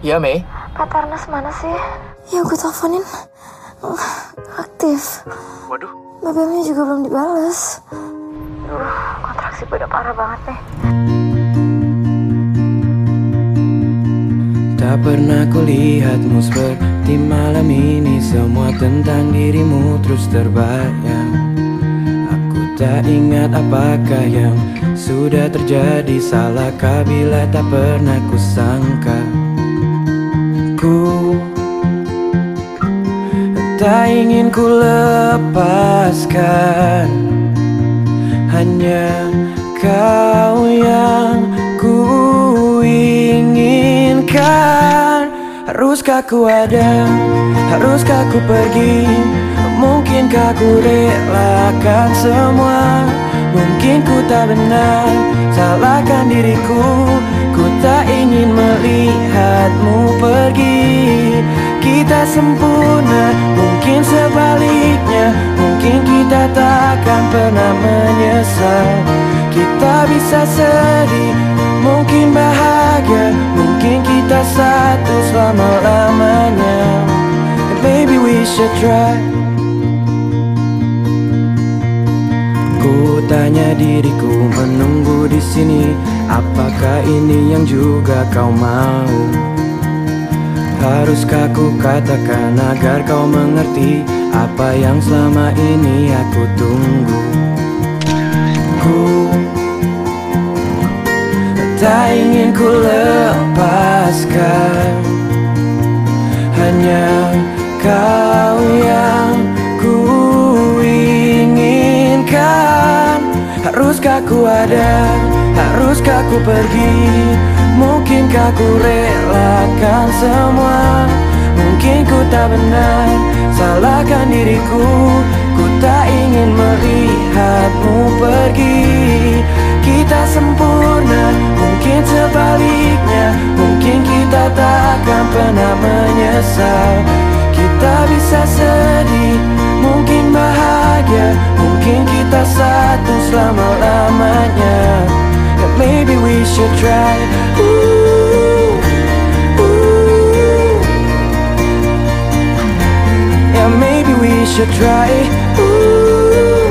Ya, Mei. Pak Tarnas mana sih? Ya gue teleponin aktif. Waduh. BBM-nya juga belum dibales. Duh, kontraksi gue udah parah banget nih. Tak pernah kulihatmu seperti malam ini Semua tentang dirimu terus terbayang tak ingat apakah yang sudah terjadi Salahkah bila tak pernah kusangka. Ku tak ingin ku lepaskan. Hanya kau yang ku inginkan. Haruskah ku ada, haruskah ku pergi Mungkinkah ku relakan semua? Mungkin ku tak benar, salahkan diriku. Ku tak ingin melihatmu pergi. Kita sempurna, mungkin sebaliknya. Mungkin kita takkan pernah menyesal. Kita bisa sedih, mungkin bahagia. Mungkin kita satu selama-lamanya. Baby we should try tanya diriku menunggu di sini. Apakah ini yang juga kau mau? Haruskah ku katakan agar kau mengerti Apa yang selama ini aku tunggu? Ku tak ingin ku lepaskan. Hanya Haruskah ku ada, haruskah ku pergi? Mungkinkah ku relakan semua? Mungkin ku tak benar, salahkan diriku. Ku tak ingin melihatmu pergi. Kita sempurna, mungkin sebaliknya. Mungkin kita takkan pernah menyesal. Kita bisa bahagia Mungkin kita satu selama-lamanya. And maybe we should try. Ooh, ooh. Yeah, maybe we should try. Ooh,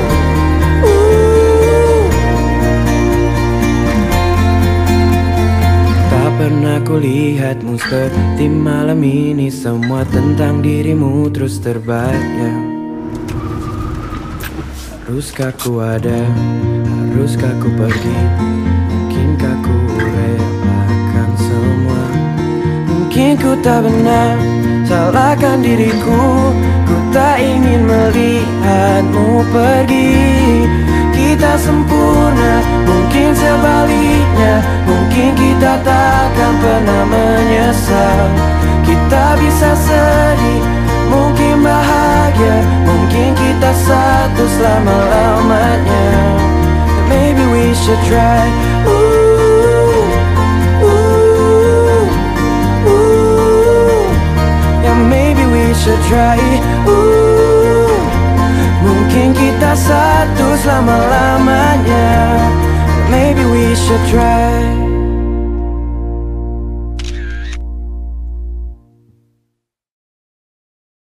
ooh. Tak pernah seperti malam ini. Semua tentang dirimu terus terbayang Haruskah ku ada, haruskah ku pergi? Mungkinkah ku relakan semua? Mungkin ku tak benar, salahkan diriku. Ku tak ingin melihatmu pergi. Kita sempurna, mungkin sebaliknya. Mungkin kita takkan pernah menyesal satu selama-lamanya Maybe we should try. Ooh, ooh, ooh. Yeah, maybe we should try. Ooh, Mungkin kita satu selama-lamanya Maybe we should try